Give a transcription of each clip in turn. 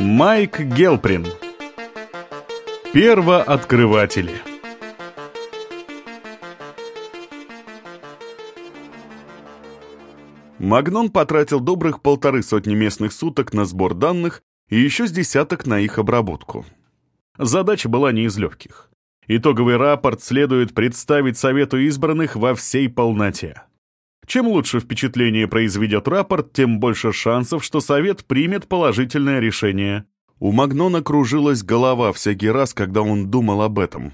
Майк Гелприн Первооткрыватели Магнон потратил добрых полторы сотни местных суток на сбор данных и еще с десяток на их обработку. Задача была не из легких. Итоговый рапорт следует представить Совету избранных во всей полноте. Чем лучше впечатление произведет рапорт, тем больше шансов, что Совет примет положительное решение. У Магнона кружилась голова всякий раз, когда он думал об этом.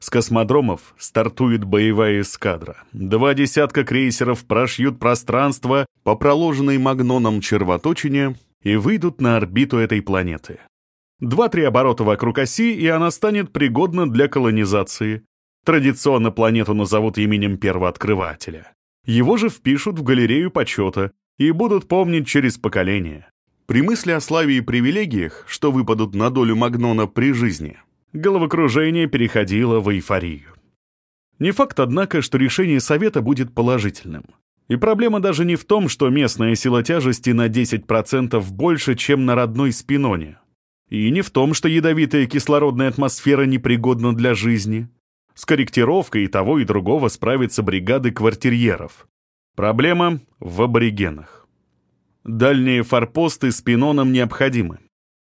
С космодромов стартует боевая эскадра. Два десятка крейсеров прошьют пространство по проложенной Магноном червоточине и выйдут на орбиту этой планеты. Два-три оборота вокруг оси, и она станет пригодна для колонизации. Традиционно планету назовут именем первооткрывателя. Его же впишут в галерею почета и будут помнить через поколения. При мысли о славе и привилегиях, что выпадут на долю Магнона при жизни, головокружение переходило в эйфорию. Не факт, однако, что решение Совета будет положительным. И проблема даже не в том, что местная сила тяжести на 10% больше, чем на родной спиноне. И не в том, что ядовитая кислородная атмосфера непригодна для жизни. С корректировкой и того, и другого справятся бригады квартирьеров. Проблема в аборигенах. Дальние форпосты с пиноном необходимы.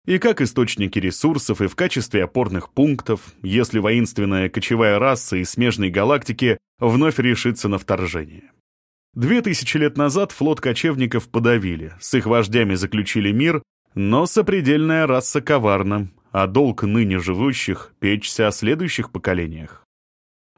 И как источники ресурсов, и в качестве опорных пунктов, если воинственная кочевая раса из смежной галактики вновь решится на вторжение. Две тысячи лет назад флот кочевников подавили, с их вождями заключили мир, но сопредельная раса коварна, а долг ныне живущих — печься о следующих поколениях.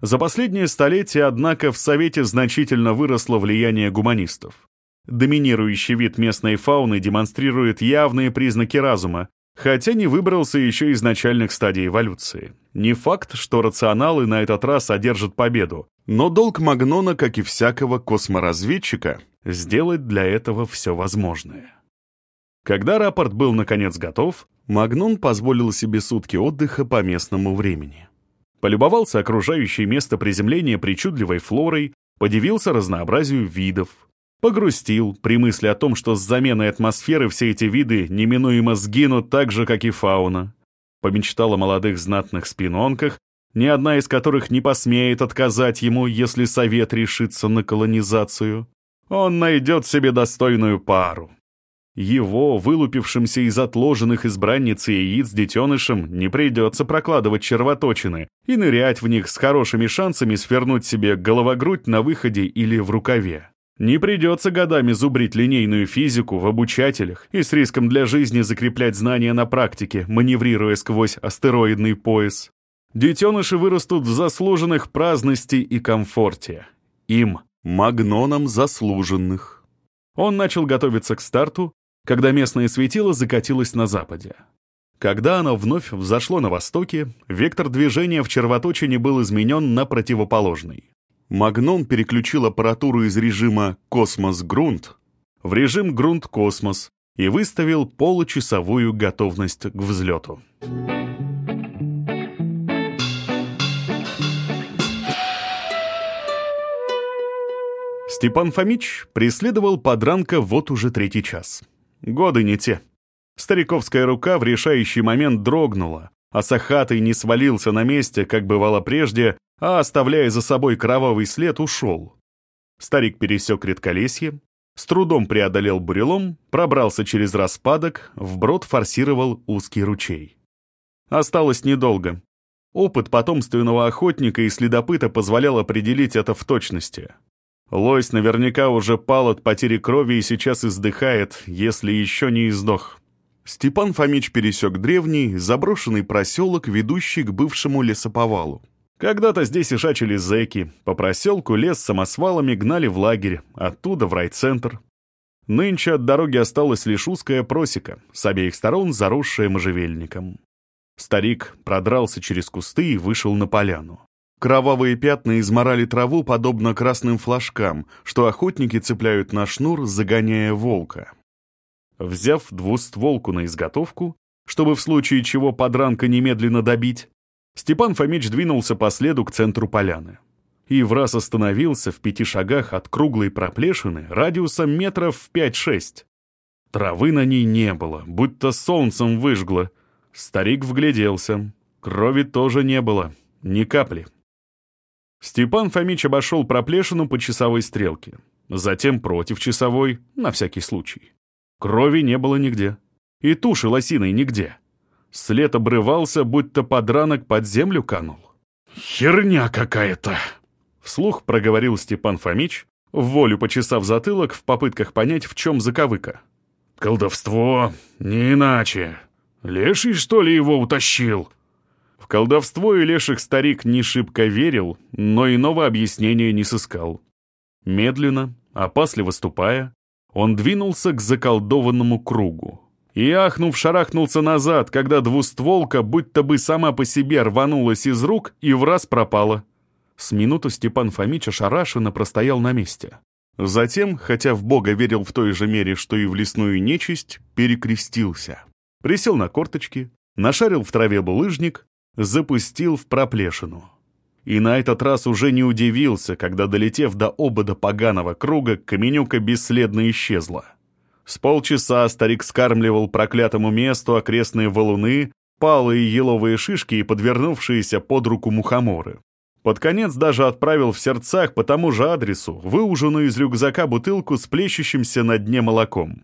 За последнее столетие, однако, в Совете значительно выросло влияние гуманистов. Доминирующий вид местной фауны демонстрирует явные признаки разума, хотя не выбрался еще из начальных стадий эволюции. Не факт, что рационалы на этот раз одержат победу, но долг Магнона, как и всякого косморазведчика, сделать для этого все возможное. Когда рапорт был наконец готов, Магнон позволил себе сутки отдыха по местному времени. Полюбовался окружающее место приземления причудливой флорой, подивился разнообразию видов, погрустил при мысли о том, что с заменой атмосферы все эти виды неминуемо сгинут так же, как и фауна. Помечтал о молодых знатных спинонках, ни одна из которых не посмеет отказать ему, если совет решится на колонизацию. Он найдет себе достойную пару. Его, вылупившимся из отложенных избранниц и яиц детенышем, не придется прокладывать червоточины и нырять в них с хорошими шансами свернуть себе головогрудь на выходе или в рукаве. Не придется годами зубрить линейную физику в обучателях и с риском для жизни закреплять знания на практике, маневрируя сквозь астероидный пояс. Детеныши вырастут в заслуженных праздности и комфорте. Им, магноном заслуженных. Он начал готовиться к старту, когда местное светило закатилось на западе. Когда оно вновь взошло на востоке, вектор движения в червоточине был изменен на противоположный. Магнон переключил аппаратуру из режима «Космос-Грунт» в режим «Грунт-Космос» и выставил получасовую готовность к взлету. Степан Фомич преследовал подранка вот уже третий час. Годы не те. Стариковская рука в решающий момент дрогнула, а сохатый не свалился на месте, как бывало прежде, а, оставляя за собой кровавый след, ушел. Старик пересек редколесье, с трудом преодолел бурелом, пробрался через распадок, вброд форсировал узкий ручей. Осталось недолго. Опыт потомственного охотника и следопыта позволял определить это в точности. Лось наверняка уже пал от потери крови и сейчас издыхает, если еще не издох. Степан Фомич пересек древний, заброшенный проселок, ведущий к бывшему лесоповалу. Когда-то здесь ишачили зэки, по проселку лес самосвалами гнали в лагерь, оттуда в райцентр. Нынче от дороги осталась лишь узкая просека, с обеих сторон заросшая можжевельником. Старик продрался через кусты и вышел на поляну. Кровавые пятна изморали траву, подобно красным флажкам, что охотники цепляют на шнур, загоняя волка. Взяв двустволку на изготовку, чтобы в случае чего подранка немедленно добить, Степан Фомич двинулся по следу к центру поляны. И в раз остановился в пяти шагах от круглой проплешины радиусом метров в пять-шесть. Травы на ней не было, будто солнцем выжгло. Старик вгляделся. Крови тоже не было, ни капли. Степан Фомич обошел проплешину по часовой стрелке. Затем против часовой, на всякий случай. Крови не было нигде. И туши лосиной нигде. След обрывался, будто подранок под землю канул. «Херня какая-то!» Вслух проговорил Степан Фомич, в волю почесав затылок в попытках понять, в чем заковыка. «Колдовство, не иначе. Леший, что ли, его утащил?» В колдовство и леших старик не шибко верил, но иного объяснения не сыскал. Медленно, опасливо ступая, он двинулся к заколдованному кругу. И, ахнув, шарахнулся назад, когда двустволка будто бы сама по себе рванулась из рук и в раз пропала. С минуту Степан Фомич ошарашенно простоял на месте. Затем, хотя в Бога верил в той же мере, что и в лесную нечисть, перекрестился. Присел на корточки, нашарил в траве булыжник, запустил в проплешину. И на этот раз уже не удивился, когда, долетев до обода поганого круга, Каменюка бесследно исчезла. С полчаса старик скармливал проклятому месту окрестные валуны, палые еловые шишки и подвернувшиеся под руку мухоморы. Под конец даже отправил в сердцах по тому же адресу выуженную из рюкзака бутылку с плещущимся на дне молоком.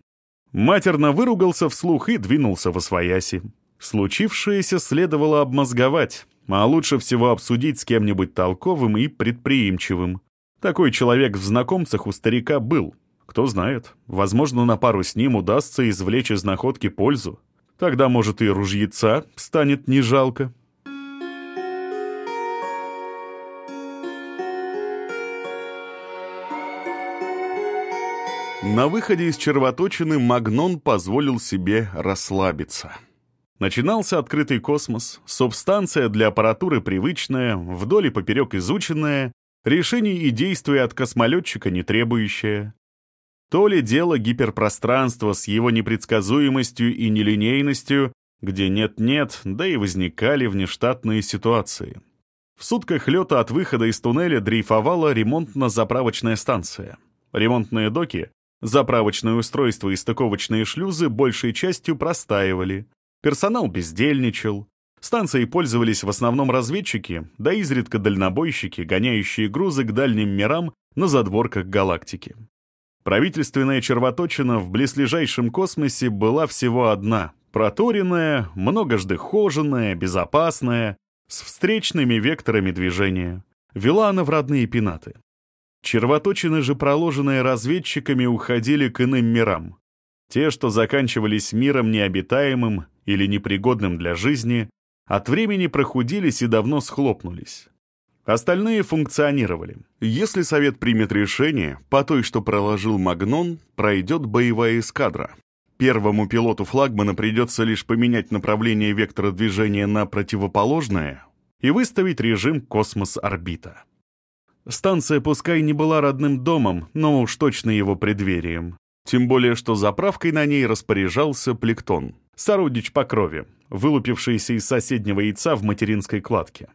Матерно выругался вслух и двинулся во свояси. Случившееся следовало обмозговать, а лучше всего обсудить с кем-нибудь толковым и предприимчивым. Такой человек в знакомцах у старика был. Кто знает, возможно, на пару с ним удастся извлечь из находки пользу. Тогда, может, и ружьеца станет не жалко. На выходе из червоточины Магнон позволил себе расслабиться. Начинался открытый космос, субстанция для аппаратуры привычная, вдоль и поперек изученная, решений и действий от космолетчика не требующая. То ли дело гиперпространства с его непредсказуемостью и нелинейностью, где нет-нет, да и возникали внештатные ситуации. В сутках лета от выхода из туннеля дрейфовала ремонтно-заправочная станция. Ремонтные доки, заправочные устройства и стыковочные шлюзы большей частью простаивали, Персонал бездельничал. Станцией пользовались в основном разведчики, да изредка дальнобойщики, гоняющие грузы к дальним мирам на задворках галактики. Правительственная червоточина в близлежащем космосе была всего одна — проторенная, многожды хоженая, безопасная, с встречными векторами движения. Вела она в родные пенаты. Червоточины же, проложенные разведчиками, уходили к иным мирам. Те, что заканчивались миром необитаемым или непригодным для жизни, от времени прохудились и давно схлопнулись. Остальные функционировали. Если Совет примет решение, по той, что проложил Магнон, пройдет боевая эскадра. Первому пилоту флагмана придется лишь поменять направление вектора движения на противоположное и выставить режим космос-орбита. Станция пускай не была родным домом, но уж точно его преддверием. Тем более, что заправкой на ней распоряжался Плектон, сородич по крови, вылупившийся из соседнего яйца в материнской кладке.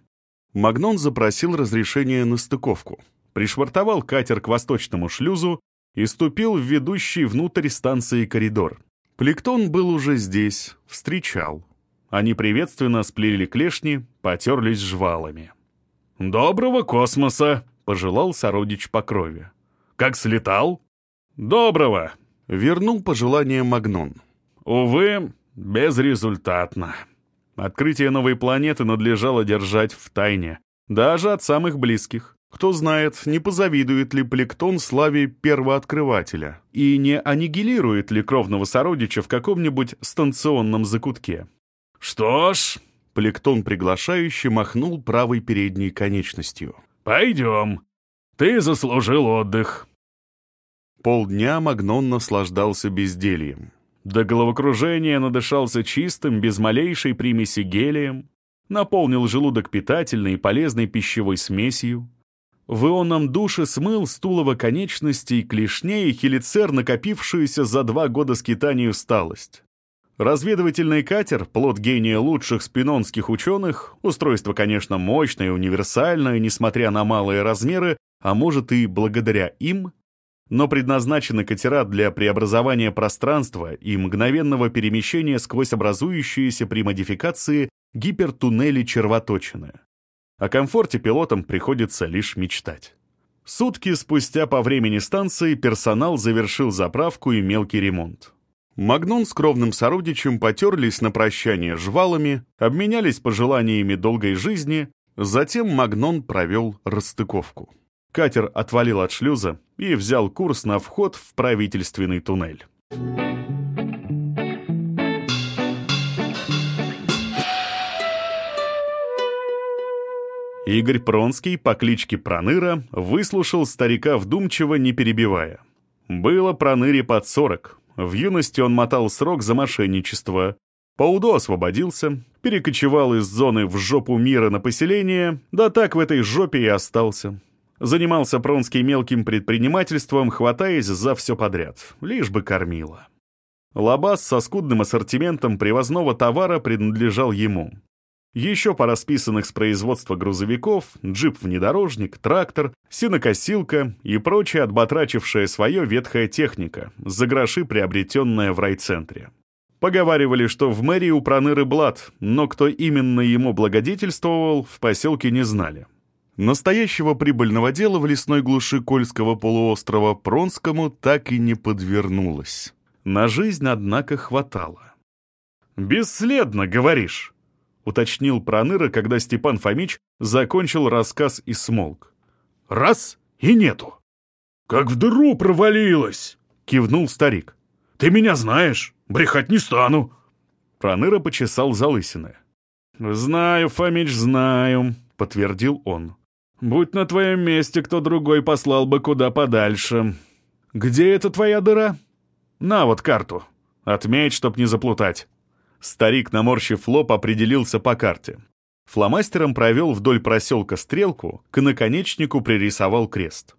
Магнон запросил разрешение на стыковку, пришвартовал катер к восточному шлюзу и ступил в ведущий внутрь станции коридор. Плектон был уже здесь, встречал. Они приветственно сплели клешни, потерлись жвалами. «Доброго космоса!» — пожелал сородич по крови. «Как слетал?» «Доброго!» — вернул пожелание Магнон. «Увы, безрезультатно. Открытие новой планеты надлежало держать в тайне, даже от самых близких. Кто знает, не позавидует ли Плектон славе первооткрывателя и не аннигилирует ли кровного сородича в каком-нибудь станционном закутке. «Что ж...» — Плектон приглашающе махнул правой передней конечностью. «Пойдем. Ты заслужил отдых. Полдня Магнон наслаждался бездельем. До головокружения надышался чистым, без малейшей примеси гелием, наполнил желудок питательной и полезной пищевой смесью. В ионном душе смыл с тулова конечностей, клешней и хелицер накопившуюся за два года скитания усталость. Разведывательный катер, плод гения лучших спинонских ученых, устройство, конечно, мощное и универсальное, несмотря на малые размеры, а может и благодаря им, но предназначены катера для преобразования пространства и мгновенного перемещения сквозь образующиеся при модификации гипертуннели червоточины. О комфорте пилотам приходится лишь мечтать. Сутки спустя по времени станции персонал завершил заправку и мелкий ремонт. Магнон с кровным сородичем потерлись на прощание жвалами, обменялись пожеланиями долгой жизни, затем Магнон провел расстыковку. Катер отвалил от шлюза и взял курс на вход в правительственный туннель. Игорь Пронский по кличке Проныра выслушал старика вдумчиво, не перебивая. Было Проныре под сорок. В юности он мотал срок за мошенничество. По УДО освободился, перекочевал из зоны в жопу мира на поселение, да так в этой жопе и остался. Занимался Пронский мелким предпринимательством, хватаясь за все подряд, лишь бы кормило. Лабаз со скудным ассортиментом привозного товара принадлежал ему. Еще пара списанных с производства грузовиков, джип-внедорожник, трактор, синокосилка и прочая отбатрачившая свое ветхая техника, за гроши приобретенная в райцентре. Поговаривали, что в мэрии у Проныры блат, но кто именно ему благодетельствовал, в поселке не знали. Настоящего прибыльного дела в лесной глуши Кольского полуострова Пронскому так и не подвернулось. На жизнь, однако, хватало. «Бесследно, говоришь?» — уточнил Проныра, когда Степан Фомич закончил рассказ и смолк. «Раз — и нету». «Как в дыру провалилась!» — кивнул старик. «Ты меня знаешь, брехать не стану». Проныра почесал залысины. «Знаю, Фомич, знаю», — подтвердил он. Будь на твоем месте, кто другой послал бы куда подальше. Где эта твоя дыра? На вот карту. Отметь, чтоб не заплутать. Старик, наморщив лоб, определился по карте. Фломастером провел вдоль проселка стрелку, к наконечнику пририсовал крест.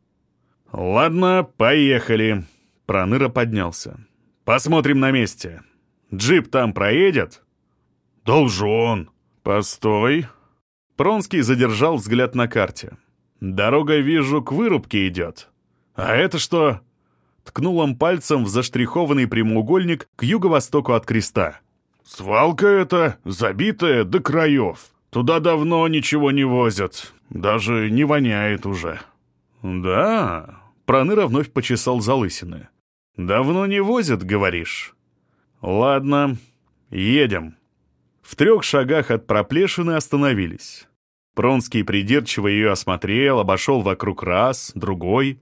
«Ладно, поехали». Проныра поднялся. «Посмотрим на месте. Джип там проедет?» «Должен». «Постой», Пронский задержал взгляд на карте. «Дорога, вижу, к вырубке идет. А это что?» Ткнул он пальцем в заштрихованный прямоугольник к юго-востоку от креста. «Свалка эта, забитая до краев. Туда давно ничего не возят. Даже не воняет уже». «Да?» Проныра вновь почесал залысины. «Давно не возят, говоришь?» «Ладно, едем». В трех шагах от проплешины остановились. Пронский придирчиво ее осмотрел, обошел вокруг раз, другой,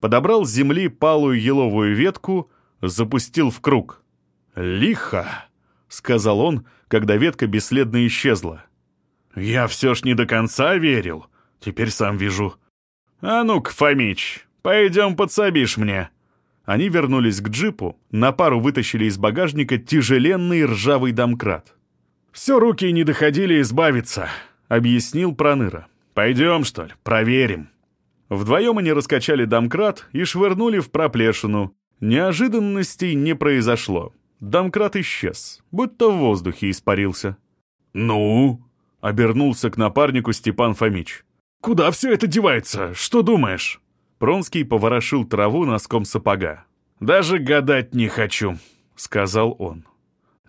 подобрал с земли палую еловую ветку, запустил в круг. «Лихо!» — сказал он, когда ветка бесследно исчезла. «Я все ж не до конца верил. Теперь сам вижу. А ну-ка, Фомич, пойдем подсобишь мне». Они вернулись к джипу, на пару вытащили из багажника тяжеленный ржавый домкрат. Все руки не доходили избавиться объяснил Проныра. «Пойдем, что ли, проверим». Вдвоем они раскачали домкрат и швырнули в проплешину. Неожиданностей не произошло. Домкрат исчез, будто в воздухе испарился. «Ну?» — обернулся к напарнику Степан Фомич. «Куда все это девается? Что думаешь?» Пронский поворошил траву носком сапога. «Даже гадать не хочу», — сказал он.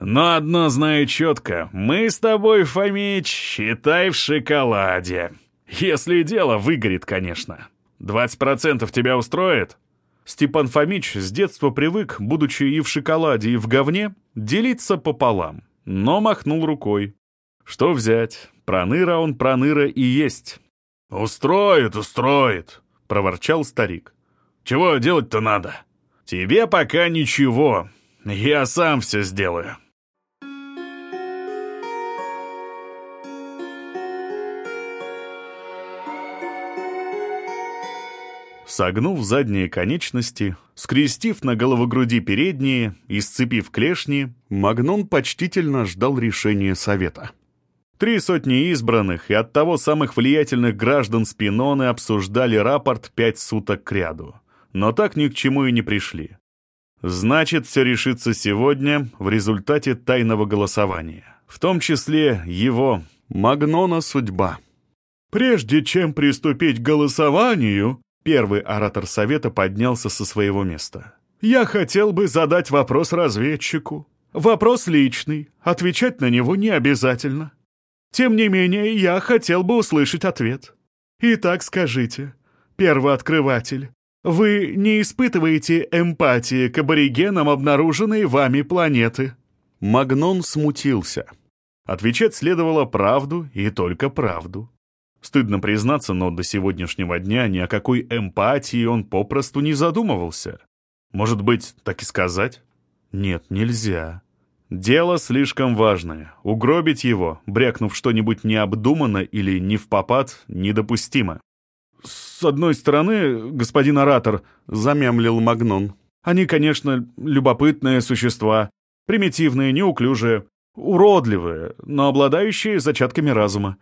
Но одно знаю четко. Мы с тобой, Фомич, считай в шоколаде. Если дело выгорит, конечно. 20% тебя устроит? Степан Фомич с детства привык, будучи и в шоколаде, и в говне, делиться пополам, но махнул рукой. Что взять? Проныра он проныра и есть. «Устроит, устроит», — проворчал старик. «Чего делать-то надо?» «Тебе пока ничего. Я сам все сделаю». Согнув задние конечности, скрестив на головогруди передние и сцепив клешни, Магнон почтительно ждал решения совета. Три сотни избранных и оттого самых влиятельных граждан Спиноны обсуждали рапорт пять суток кряду, но так ни к чему и не пришли. Значит, все решится сегодня в результате тайного голосования, в том числе его, Магнона, судьба. «Прежде чем приступить к голосованию», Первый оратор совета поднялся со своего места. «Я хотел бы задать вопрос разведчику. Вопрос личный, отвечать на него не обязательно. Тем не менее, я хотел бы услышать ответ. Итак, скажите, первый открыватель, вы не испытываете эмпатии к аборигенам обнаруженной вами планеты?» Магнон смутился. Отвечать следовало правду и только правду. Стыдно признаться, но до сегодняшнего дня ни о какой эмпатии он попросту не задумывался. Может быть, так и сказать? Нет, нельзя. Дело слишком важное. Угробить его, брякнув что-нибудь необдуманно или не в попад, недопустимо. «С одной стороны, господин оратор», — замямлил Магнон, «они, конечно, любопытные существа, примитивные, неуклюжие, уродливые, но обладающие зачатками разума.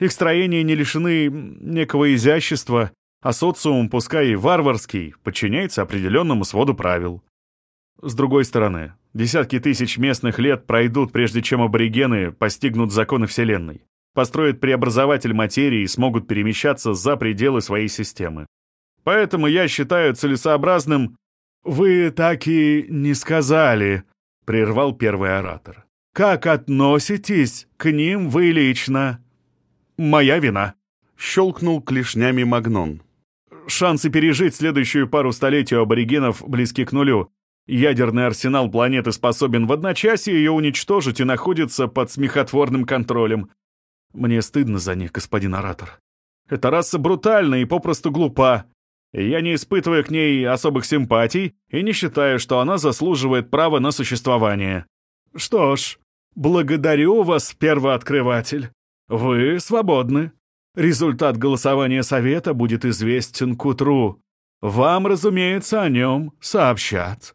Их строения не лишены некого изящества, а социум, пускай и варварский, подчиняется определенному своду правил. С другой стороны, десятки тысяч местных лет пройдут, прежде чем аборигены постигнут законы Вселенной, построят преобразователь материи и смогут перемещаться за пределы своей системы. Поэтому я считаю целесообразным... «Вы так и не сказали», — прервал первый оратор. «Как относитесь к ним вы лично?» «Моя вина», — щелкнул клешнями Магнон. «Шансы пережить следующую пару столетий у аборигенов близки к нулю. Ядерный арсенал планеты способен в одночасье ее уничтожить и находится под смехотворным контролем. Мне стыдно за них, господин оратор. Эта раса брутальна и попросту глупа. Я не испытываю к ней особых симпатий и не считаю, что она заслуживает права на существование. Что ж, благодарю вас, первооткрыватель. Вы свободны. Результат голосования совета будет известен к утру. Вам, разумеется, о нем сообщат».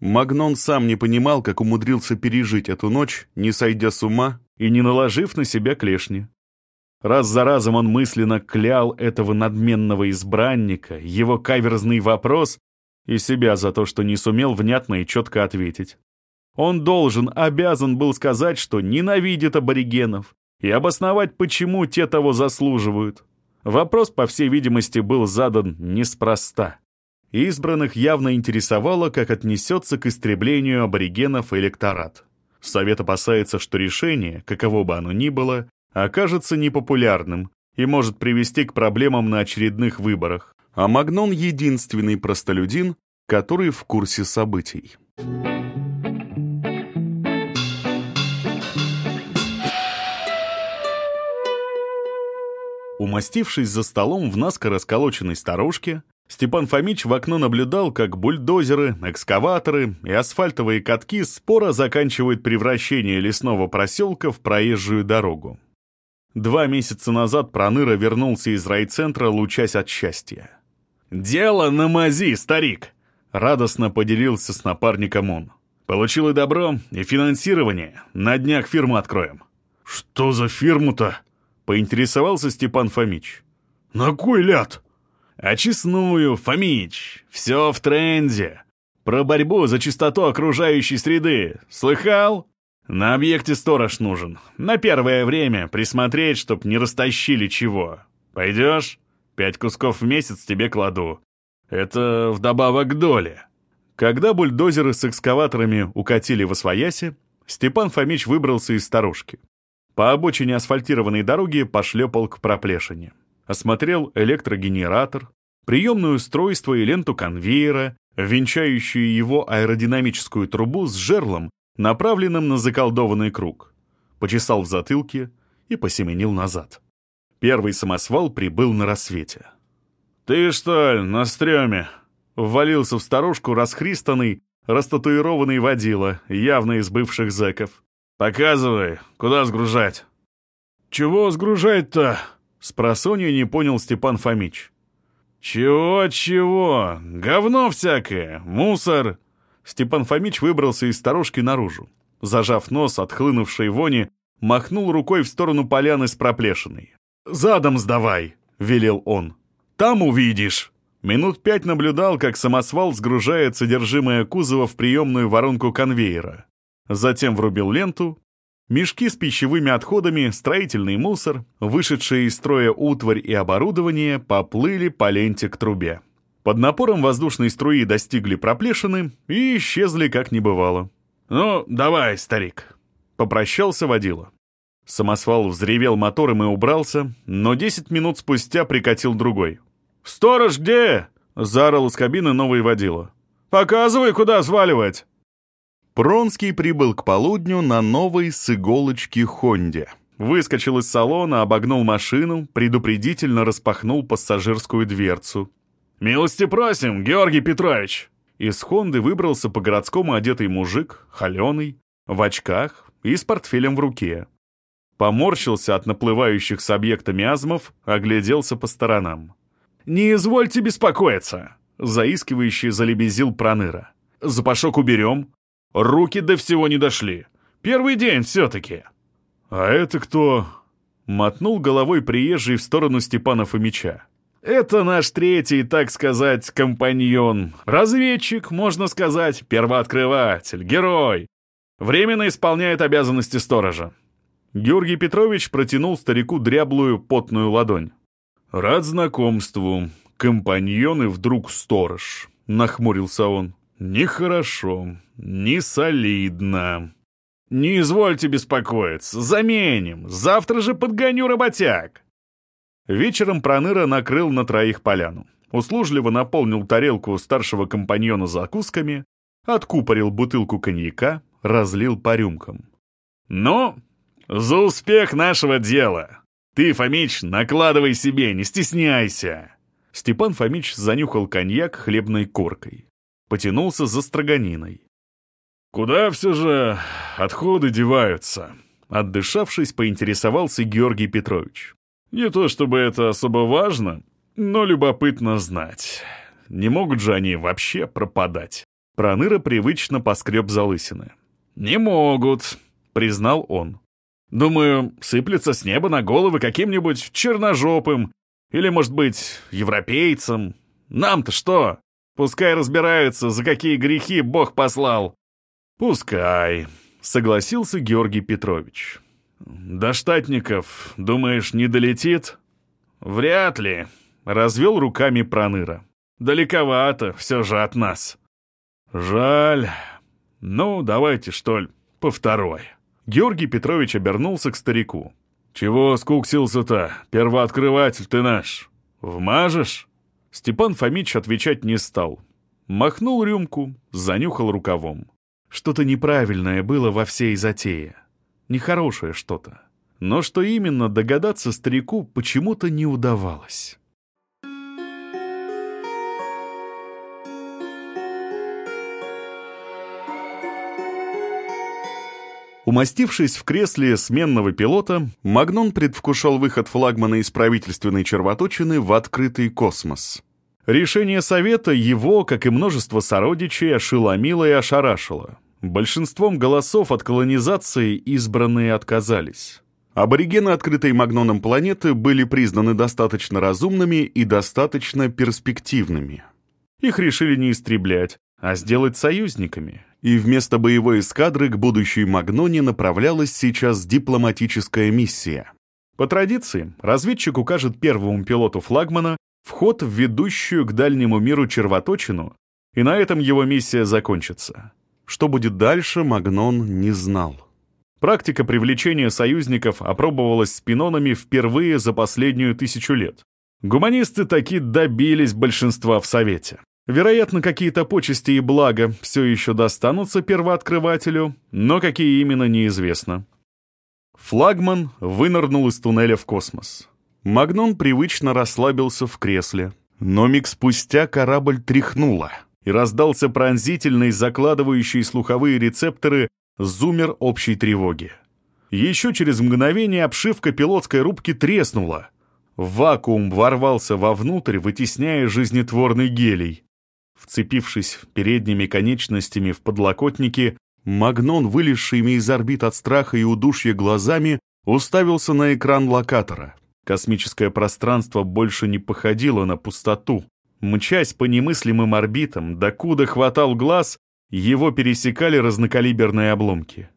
Магнон сам не понимал, как умудрился пережить эту ночь, не сойдя с ума и не наложив на себя клешни. Раз за разом он мысленно клял этого надменного избранника, его каверзный вопрос и себя за то, что не сумел внятно и четко ответить. Он должен, обязан был сказать, что ненавидит аборигенов, и обосновать, почему те того заслуживают. Вопрос, по всей видимости, был задан неспроста. Избранных явно интересовало, как отнесется к истреблению аборигенов электорат. Совет опасается, что решение, каково бы оно ни было, окажется непопулярным и может привести к проблемам на очередных выборах. А Магнон — единственный простолюдин, который в курсе событий. Умастившись за столом в наскоро расколоченной старушке, Степан Фомич в окно наблюдал, как бульдозеры, экскаваторы и асфальтовые катки споро заканчивают превращение лесного проселка в проезжую дорогу. Два месяца назад Проныра вернулся из райцентра, лучась от счастья. «Дело на мази, старик!» — радостно поделился с напарником он. «Получил и добро, и финансирование. На днях фирму откроем». «Что за фирму-то?» — поинтересовался Степан Фомич. «На кой ляд?» «Очистную, Фомич, все в тренде. Про борьбу за чистоту окружающей среды. Слыхал? На объекте сторож нужен. На первое время присмотреть, чтоб не растащили чего. Пойдешь? Пять кусков в месяц тебе кладу. Это вдобавок к доле». Когда бульдозеры с экскаваторами укатили в освояси, Степан Фомич выбрался из старушки. По обочине асфальтированной дороги пошлепал к проплешине. Осмотрел электрогенератор, приемное устройство и ленту конвейера, венчающую его аэродинамическую трубу с жерлом, направленным на заколдованный круг. Почесал в затылке и посеменил назад. Первый самосвал прибыл на рассвете. «Ты что ли, на стреме?» Ввалился в старушку расхристанный, растатуированный водила, явно из бывших зэков. «Показывай, куда сгружать?» «Чего сгружать-то?» — спросонью не понял Степан Фомич. «Чего-чего? Говно всякое, мусор!» Степан Фомич выбрался из сторожки наружу. Зажав нос от хлынувшей вони, махнул рукой в сторону поляны с проплешиной. «Задом сдавай!» — велел он. «Там увидишь!» Минут пять наблюдал, как самосвал сгружает содержимое кузова в приемную воронку конвейера. Затем врубил ленту Мешки с пищевыми отходами, строительный мусор, вышедшие из строя утварь и оборудование поплыли по ленте к трубе. Под напором воздушной струи достигли проплешины и исчезли, как не бывало. «Ну, давай, старик», — попрощался водила. Самосвал взревел мотором и убрался, но 10 минут спустя прикатил другой. «Сторож где?» — заорал из кабины новый водила. «Показывай, куда сваливать!» Пронский прибыл к полудню на новой с иголочки «Хонде». Выскочил из салона, обогнул машину, предупредительно распахнул пассажирскую дверцу. «Милости просим, Георгий Петрович!» Из «Хонды» выбрался по-городскому одетый мужик, холеный, в очках и с портфелем в руке. Поморщился от наплывающих с объекта миазмов, огляделся по сторонам. «Не извольте беспокоиться!» — заискивающий залебезил Проныра. «Запашок уберем, Руки до всего не дошли. Первый день все-таки. А это кто? Мотнул головой приезжий в сторону Степана Фомича. Это наш третий, так сказать, компаньон. Разведчик, можно сказать, первооткрыватель, герой. Временно исполняет обязанности сторожа. Георгий Петрович протянул старику дряблую потную ладонь. «Рад знакомству. Компаньон и вдруг сторож», — нахмурился он. «Нехорошо, не солидно. Не извольте беспокоиться, заменим. Завтра же подгоню работяг». Вечером Проныра накрыл на троих поляну. Услужливо наполнил тарелку старшего компаньона закусками, откупорил бутылку коньяка, разлил по рюмкам. «Ну, за успех нашего дела! Ты, Фомич, накладывай себе, не стесняйся!» Степан Фомич занюхал коньяк хлебной коркой потянулся за строганиной. «Куда все же отходы деваются?» Отдышавшись, поинтересовался Георгий Петрович. «Не то чтобы это особо важно, но любопытно знать. Не могут же они вообще пропадать?» Проныра привычно поскреб залысины. «Не могут», — признал он. «Думаю, сыплется с неба на головы каким-нибудь черножопым или, может быть, европейцам. Нам-то что? Пускай разбираются, за какие грехи Бог послал». «Пускай», — согласился Георгий Петрович. «До штатников, думаешь, не долетит?» «Вряд ли», — развел руками Проныра. «Далековато все же от нас». «Жаль. Ну, давайте, что ли, по второй». Георгий Петрович обернулся к старику. «Чего скуксился-то, первооткрыватель ты наш? Вмажешь?» Степан Фомич отвечать не стал. Махнул рюмку, занюхал рукавом. Что-то неправильное было во всей затее. Нехорошее что-то. Но что именно, догадаться старику почему-то не удавалось. Умастившись в кресле сменного пилота, Магнон предвкушал выход флагмана из правительственной червоточины в открытый космос. Решение Совета его, как и множество сородичей, ошеломило и ошарашило. Большинством голосов от колонизации избранные отказались. Аборигены открытой Магноном планеты были признаны достаточно разумными и достаточно перспективными. Их решили не истреблять, а сделать союзниками, и вместо боевой эскадры к будущей Магноне направлялась сейчас дипломатическая миссия. По традиции, разведчик укажет первому пилоту флагмана вход в ведущую к дальнему миру червоточину, и на этом его миссия закончится. Что будет дальше, Магнон не знал. Практика привлечения союзников опробовалась спинонами впервые за последнюю тысячу лет. Гуманисты таки добились большинства в Совете. Вероятно, какие-то почести и блага все еще достанутся первооткрывателю, но какие именно неизвестно. Флагман вынырнул из туннеля в космос. Магнон привычно расслабился в кресле. Но миг спустя корабль тряхнуло, и раздался пронзительный, закладывающий слуховые рецепторы, зумер общей тревоги. Еще через мгновение обшивка пилотской рубки треснула. Вакуум ворвался вовнутрь, вытесняя жизнетворный гелий. Вцепившись передними конечностями в подлокотники, Магнон, вылезшими из орбит от страха и удушья глазами, уставился на экран локатора. Космическое пространство больше не походило на пустоту. Мчась по немыслимым орбитам, докуда хватал глаз, его пересекали разнокалиберные обломки.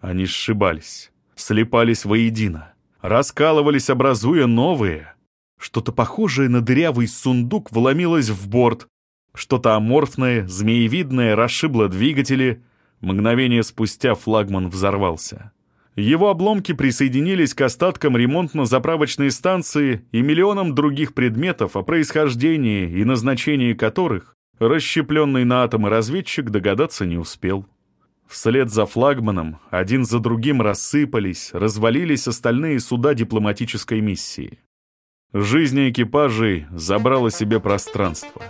Они сшибались, слепались воедино, раскалывались, образуя новые. Что-то похожее на дырявый сундук вломилось в борт, что-то аморфное, змеевидное расшибло двигатели. Мгновение спустя флагман взорвался. Его обломки присоединились к остаткам ремонтно-заправочной станции и миллионам других предметов, о происхождении и назначении которых расщепленный на атомы разведчик догадаться не успел. Вслед за флагманом один за другим рассыпались, развалились остальные суда дипломатической миссии. Жизнь экипажей забрала себе пространство.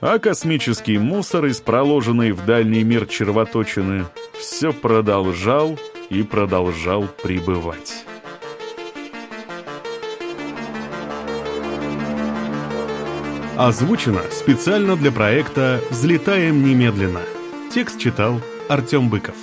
А космический мусор из проложенной в дальний мир червоточины все продолжал и продолжал пребывать. Озвучено специально для проекта «Взлетаем немедленно». Текст читал Артем Быков.